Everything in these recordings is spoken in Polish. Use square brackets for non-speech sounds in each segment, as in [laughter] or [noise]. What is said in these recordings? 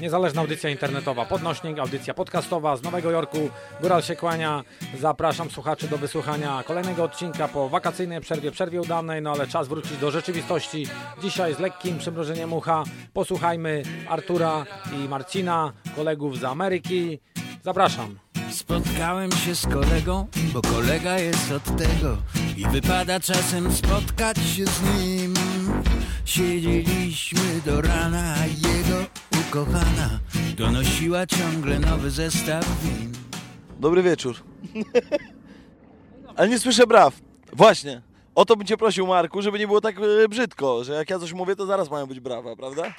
Niezależna audycja internetowa, podnośnik, audycja podcastowa z Nowego Jorku. Góral się kłania. Zapraszam słuchaczy do wysłuchania kolejnego odcinka po wakacyjnej przerwie, przerwie udanej, no ale czas wrócić do rzeczywistości. Dzisiaj z lekkim przymrożeniem ucha posłuchajmy Artura i Marcina, kolegów z Ameryki. Zapraszam. Spotkałem się z kolegą, bo kolega jest od tego i wypada czasem spotkać się z nim. Siedzieliśmy do rana, jego donosiła ciągle nowy zestaw win. Dobry wieczór. Ale nie słyszę braw. Właśnie. O to bym cię prosił, Marku, żeby nie było tak e, brzydko, że jak ja coś mówię, to zaraz mają być brawa, prawda?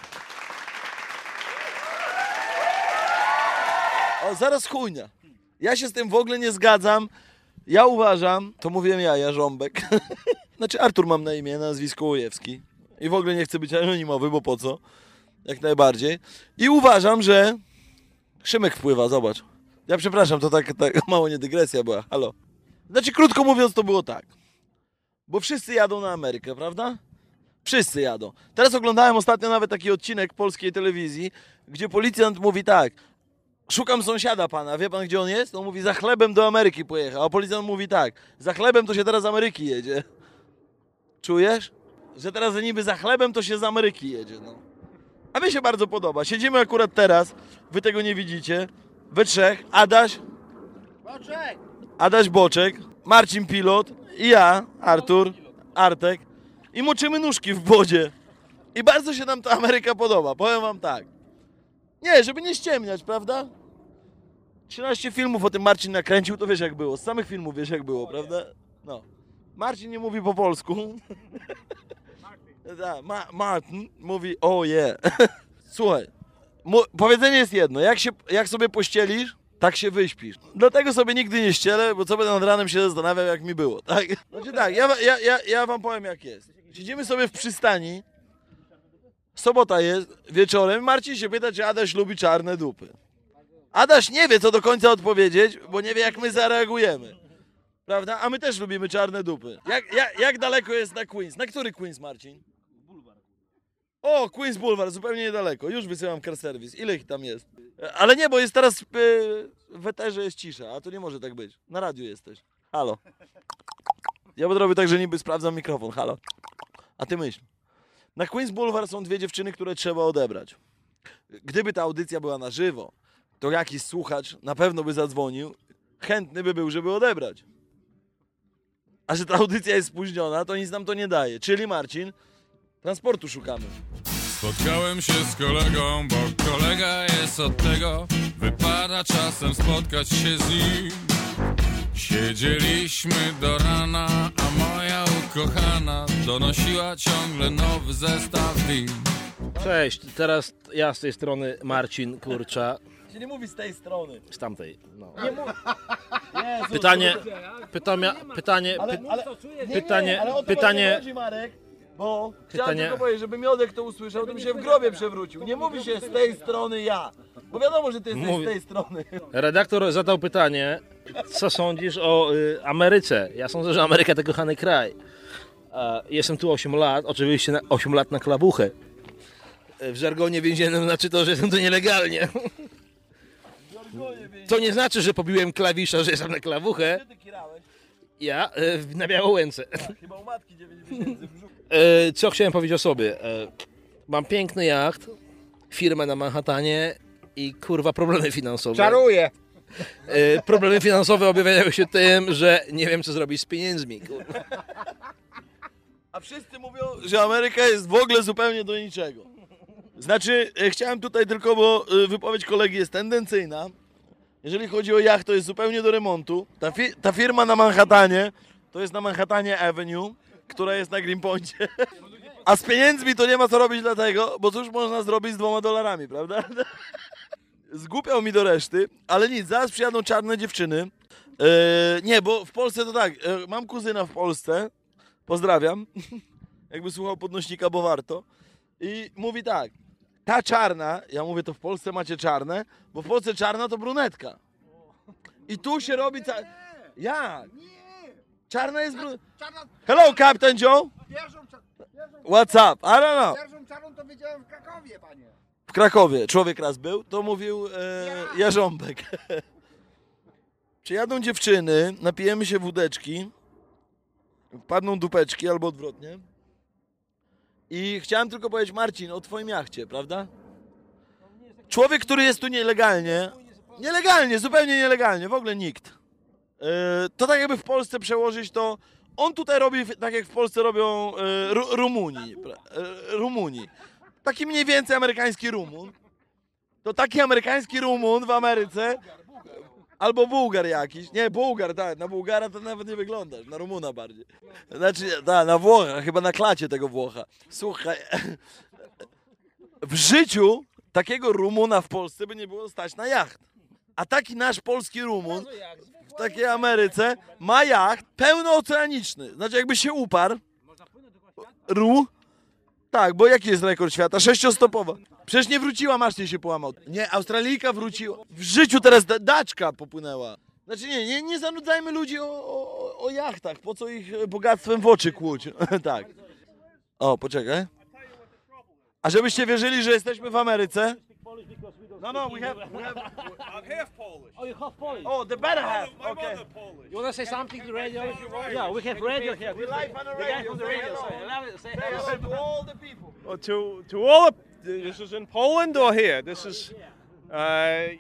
O, zaraz chujnia. Ja się z tym w ogóle nie zgadzam. Ja uważam, to mówiłem ja, Jarząbek. [laughs] znaczy Artur mam na imię, nazwisko Łojewski. I w ogóle nie chcę być anonimowy, bo po co? Jak najbardziej. I uważam, że Szymek wpływa, zobacz. Ja przepraszam, to tak, tak [laughs] mało nie dygresja była. Halo. Znaczy, krótko mówiąc, to było tak. Bo wszyscy jadą na Amerykę, prawda? Wszyscy jadą. Teraz oglądałem ostatnio nawet taki odcinek polskiej telewizji, gdzie policjant mówi tak. Szukam sąsiada pana, wie pan gdzie on jest? On mówi, za chlebem do Ameryki pojechał. A policjant mówi tak, za chlebem to się teraz z Ameryki jedzie. Czujesz? Że teraz niby za chlebem to się z Ameryki jedzie, no. A mi się bardzo podoba. Siedzimy akurat teraz, wy tego nie widzicie, we trzech, Adaś, Adaś Boczek, Marcin Pilot i ja, Artur, Artek i moczymy nóżki w wodzie. I bardzo się nam ta Ameryka podoba, powiem wam tak. Nie, żeby nie ściemniać, prawda? 13 filmów o tym Marcin nakręcił, to wiesz jak było. Z samych filmów wiesz jak było, prawda? No. Marcin nie mówi po polsku. [laughs] Da, Ma Martin mówi oh [laughs] yeah. Słuchaj, powiedzenie jest jedno. Jak, się, jak sobie pościelisz, tak się wyśpisz. Dlatego sobie nigdy nie ścielę, bo co będę nad ranem się zastanawiał, jak mi było. Tak? [laughs] Znaczy tak, ja, ja, ja, ja wam powiem jak jest. Siedzimy sobie w przystani, sobota jest, wieczorem, Marcin się pyta, czy Adaś lubi czarne dupy. Adaś nie wie, co do końca odpowiedzieć, bo nie wie, jak my zareagujemy. Prawda? A my też lubimy czarne dupy. Jak, jak, jak daleko jest na Queens? Na który Queens, Marcin? O, Queens Boulevard, zupełnie niedaleko. Już wysyłam car service. Ile ich tam jest? Ale nie, bo jest teraz e, w eterze jest cisza, a to nie może tak być. Na radiu jesteś. Halo. Ja będę robił tak, że niby sprawdzam mikrofon. Halo. A ty myśl. Na Queens Boulevard są dwie dziewczyny, które trzeba odebrać. Gdyby ta audycja była na żywo, to jakiś słuchacz na pewno by zadzwonił, chętny by był, żeby odebrać. A że ta audycja jest spóźniona, to nic nam to nie daje. Czyli Marcin, transportu szukamy. Spotkałem się z kolegą, bo kolega jest od tego Wypada czasem spotkać się z nim Siedzieliśmy do rana, a moja ukochana Donosiła ciągle nowy zestaw win Cześć, teraz ja z tej strony Marcin Kurcza, Się nie mówi z tej strony. z tamtej. No. Nie mówi. Jezus, Pytanie, pytania, pytanie, py, ale, pytanie- nie, ale o to pytanie- właśnie chodzi, Marek, bo chciałem Pytanie- tylko powiedzieć, żeby Miodek to usłyszał, to by się w grobie przewrócił. Nie mówi się z tej strony ja, bo wiadomo, że ty jesteś Mówi- z tej strony. redaktor zadał pytanie, co sądzisz o y, Ameryce? Ja sądzę, że Ameryka to kochany kraj. E, jestem tu 8 lat, oczywiście na, 8 lat na klabuchę. E, W żargonie więziennym znaczy to, że jestem tu nielegalnie. To nie znaczy, że pobiłem klawisza, że jestem na klawuchę. Ty Ja e, na Białołęce. chyba u matki 9 miesięcy w brzuchu. E, co chciałem powiedzieć o sobie? E, mam piękny jacht, firmę na Manhattanie i kurwa problemy finansowe. Czaruję. E, problemy finansowe objawiają się tym, że nie wiem co zrobić z pieniędzmi. Kurwa. A wszyscy mówią, że Ameryka jest w ogóle zupełnie do niczego. Znaczy, chciałem tutaj tylko, bo wypowiedź kolegi jest tendencyjna. Jeżeli chodzi o jacht, to jest zupełnie do remontu. Ta, fi- ta firma na Manhattanie, to jest na Manhattanie Avenue, która jest na Greenpointie. A z pieniędzmi to nie ma co robić dlatego, bo cóż można zrobić z dwoma dolarami, prawda? Zgłupiał mi do reszty, ale nic, zaraz przyjadą czarne dziewczyny. E, nie, bo w Polsce to tak, e, mam kuzyna w Polsce, pozdrawiam, [laughs] jakby słuchał podnośnika, bo warto. I mówi tak, ta czarna, ja mówię to w Polsce macie czarne, bo w Polsce czarna to brunetka. I tu się robi ca... Jak? Czarna jest brunetka. Hello, Captain Joe. Pierwszą, What's up? I don't know. pierwszą czarną to widziałem w Krakowie, panie. W Krakowie człowiek raz był, to mówił e, Jarząbek. [laughs] Przyjadą dziewczyny, napijemy się wódeczki, padną dupeczki albo odwrotnie. I chciałem tylko powiedzieć, Marcin, o twoim jachcie, prawda? Człowiek, który jest tu nielegalnie, nielegalnie, zupełnie nielegalnie, w ogóle nikt. E, to tak jakby w Polsce przełożyć to, on tutaj robi tak jak w Polsce robią e, Ru, Rumuni. e, Rumuni. Taki mniej więcej amerykański Rumun. To taki amerykański Rumun w Ameryce. Albo Bułgar jakiś. Nie, Bułgar, tak. Na Bułgara to nawet nie wyglądasz. Na Rumuna bardziej. Znaczy, tak, na Włocha. Chyba na klacie tego Włocha. Słuchaj. W życiu takiego Rumuna w Polsce by nie było stać na jacht. A taki nasz polski Rumun takiej Ameryce ma jacht pełnooceaniczny. Znaczy jakby się uparł. Ru. Tak, bo jaki jest rekord świata? Sześciostopowa. Przecież nie wróciła, maszcie się połamał. Nie, Australijka wróciła. W życiu teraz da daczka popłynęła. Znaczy nie, nie, nie zanudzajmy ludzi o, o, o jachtach. Po co ich e, bogactwem w oczy kłuć? [laughs] tak. O, poczekaj. A żebyście wierzyli, że jesteśmy w Ameryce? No, no, we have... We have [laughs] I'm half Polish. Oh, you're half Polish. oh, the better half. My Okay. mother Polish. You want to say something to the radio? Yeah, we have radio here. We live on the The radio. from the Say radio. hello. Say hello. Say Say hello. hello to all the people. Well, to to all of this is in Poland or here. This is. Uh, I,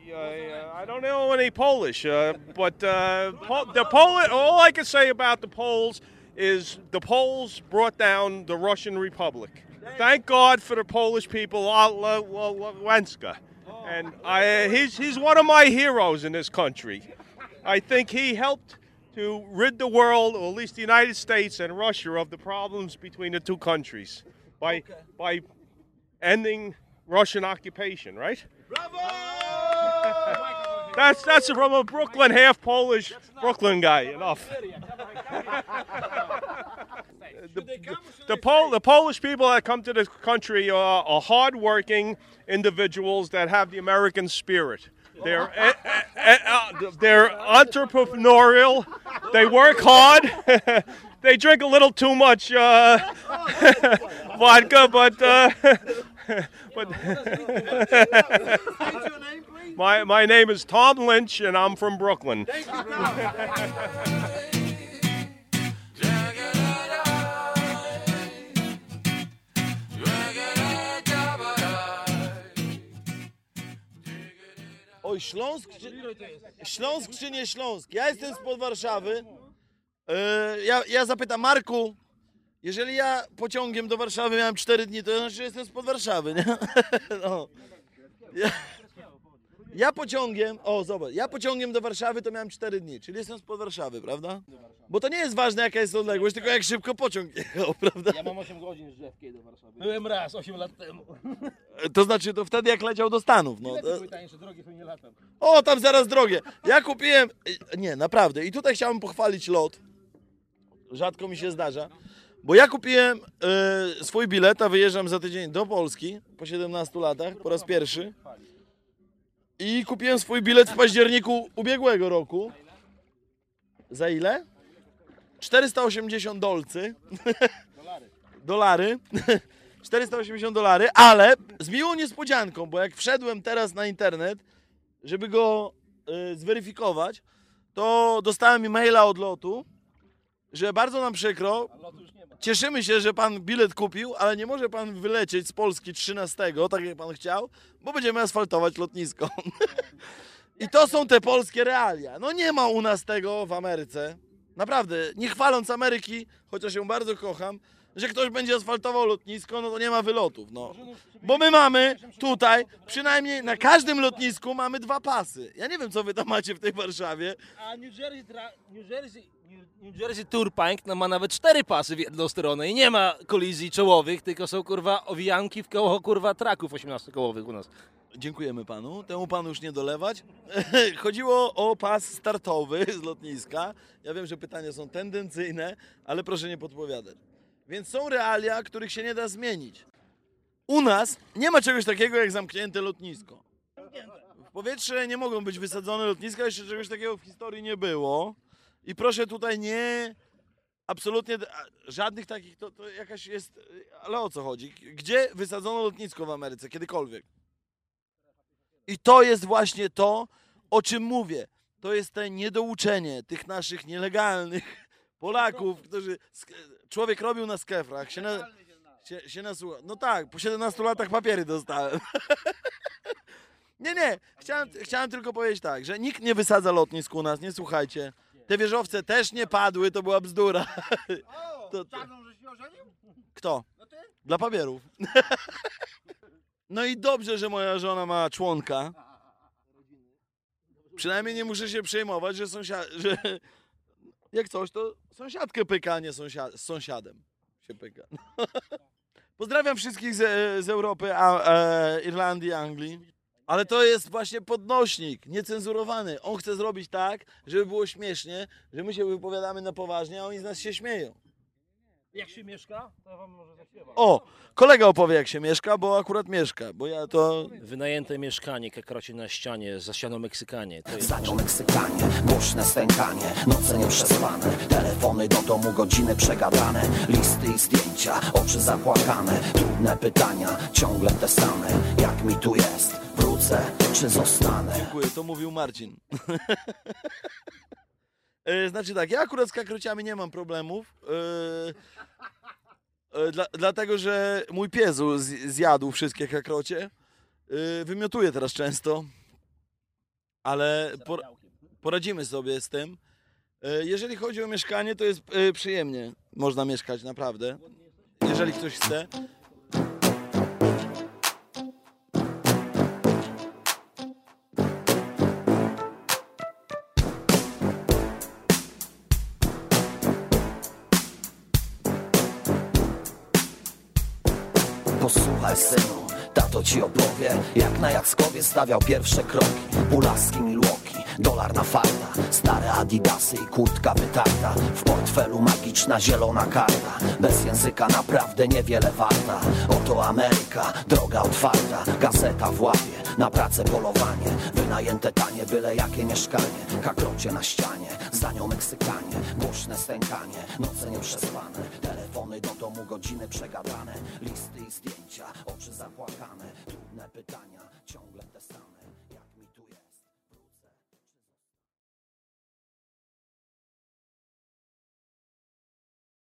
I don't know any Polish, uh, but uh, po- the Poland. All I can say about the Poles is the Poles brought down the Russian Republic. Thank God for the Polish people, uh, Al- Lenska. and I, he's he's one of my heroes in this country. I think he helped to rid the world, or at least the United States and Russia, of the problems between the two countries by by ending Russian occupation. Right? Bravo! [laughs] That's that's from a Brooklyn, half Polish Brooklyn guy. Enough. The, the, Pol- the Polish people that come to this country are, are hardworking individuals that have the American spirit. They're [laughs] eh, eh, uh, they're entrepreneurial. They work hard. [laughs] they drink a little too much uh, [laughs] vodka, but uh, but my my name is Tom Lynch, and I'm from Brooklyn. Oj, Śląsk czy, Śląsk czy nie Śląsk? Ja jestem spod Warszawy. E, ja, ja zapytam, Marku, jeżeli ja pociągiem do Warszawy miałem 4 dni, to znaczy, że jestem spod Warszawy, nie? [laughs] No. Ja, ja pociągiem, o zobacz, ja pociągiem do Warszawy to miałem 4 dni, czyli jestem spod Warszawy, prawda? Bo to nie jest ważne jaka jest odległość, tylko jak szybko pociąg jechał, [laughs] prawda? Ja mam 8 godzin z JFK do Warszawy. Byłem raz, 8 lat temu. To znaczy, to wtedy jak leciał do Stanów, no. To, Były tańsze drogi, to nie latam. O, tam zaraz drogie. Ja kupiłem. Nie, naprawdę. I tutaj chciałbym pochwalić lot. Rzadko mi się zdarza. Bo ja kupiłem e, swój bilet, a wyjeżdżam za tydzień do Polski po 17 latach po raz pierwszy. I kupiłem swój bilet w październiku ubiegłego roku. Za ile? 480 dolcy. [laughs] Dolary. [laughs] 480 dolary, ale z miłą niespodzianką, bo jak wszedłem teraz na internet, żeby go y, zweryfikować, to dostałem e-maila od lotu, że bardzo nam przykro, cieszymy się, że pan bilet kupił, ale nie może pan wylecieć z Polski 13, tak jak pan chciał, bo będziemy asfaltować lotnisko. [laughs] I to są te polskie realia. No nie ma u nas tego w Ameryce. Naprawdę, nie chwaląc Ameryki, chociaż ją bardzo kocham, że ktoś będzie asfaltował lotnisko, no to nie ma wylotów, no. Bo my mamy tutaj, przynajmniej na każdym lotnisku mamy dwa pasy. Ja nie wiem, co wy tam macie w tej Warszawie. A New Jersey, New Jersey, New, Jersey Turnpike no, ma nawet cztery pasy w jedną stronę i nie ma kolizji czołowych, tylko są kurwa owijanki w koło kurwa traków 18-kołowych u nas. Dziękujemy panu. Temu panu już nie dolewać. [laughs] Chodziło o pas startowy z lotniska. Ja wiem, że pytania są tendencyjne, ale proszę nie podpowiadać. Więc są realia, których się nie da zmienić. U nas nie ma czegoś takiego jak zamknięte lotnisko. W powietrze nie mogą być wysadzone lotniska, jeszcze czegoś takiego w historii nie było. I proszę tutaj nie. Absolutnie żadnych takich, to, to jakaś jest. Ale o co chodzi? Gdzie wysadzono lotnisko w Ameryce kiedykolwiek? I to jest właśnie to, o czym mówię. To jest te niedouczenie tych naszych nielegalnych Polaków, którzy. Człowiek robił na skefrach, się, na, się, się nasłucha. No tak, po 17 latach papiery dostałem. [laughs] Nie, nie, chciałem, chciałem tylko powiedzieć tak, że nikt nie wysadza lotnisk u nas, nie słuchajcie. Te wieżowce też nie padły, to była bzdura. O, [laughs] To- to- czarną żeś się ożenił? Kto? No ty? Dla papierów. [laughs] No i dobrze, że moja żona ma członka. Przynajmniej nie muszę się przejmować, że sąsiad... że jak coś, to sąsiadkę pyka, a nie sąsia... z sąsiadem się pyka. [laughs] Pozdrawiam wszystkich z, z Europy, a, e, Irlandii, Anglii. Ale to jest właśnie podnośnik, niecenzurowany. On chce zrobić tak, żeby było śmiesznie, że my się wypowiadamy na poważnie, a oni z nas się śmieją. Jak się mieszka, to ja wam może zaśpiewam. O, kolega opowie jak się mieszka, bo akurat mieszka, bo ja to... Wynajęte mieszkanie, kakrocie na ścianie, za ścianą Meksykanie. To jest Za nią Meksykanie, głośne stękanie, noce nieprzespane, telefony do domu, godziny przegadane, listy i zdjęcia, oczy zapłakane, trudne pytania, ciągle te same, jak mi tu jest, wrócę czy zostanę? Dziękuję, to mówił Marcin. [laughs] E, znaczy tak, ja akurat z kakrociami nie mam problemów, e, e, dla, dlatego że mój pies zjadł wszystkie kakrocie, wymiotuje teraz często, ale por, poradzimy sobie z tym. Jeżeli chodzi o mieszkanie, to jest przyjemnie, można mieszkać naprawdę, jeżeli ktoś chce. Posłuchaj synu, tato ci opowie Jak na Jackowie stawiał pierwsze kroki. Pulaski, Milwaukee, dolar na farta Stare adidasy i kurtka wytarta. W portfelu magiczna zielona karta. Bez języka naprawdę niewiele warta. Oto Ameryka, droga otwarta. Gazeta w łapie, na pracę polowanie. Wynajęte tanie, byle jakie mieszkanie. Kakrocie na ścianie, za nią Meksykanie. Głośne stękanie, noce nieprzespane. Telefony do domu, godziny przegadane. Listy i zdjęcia, oczy zapłakane. Trudne pytania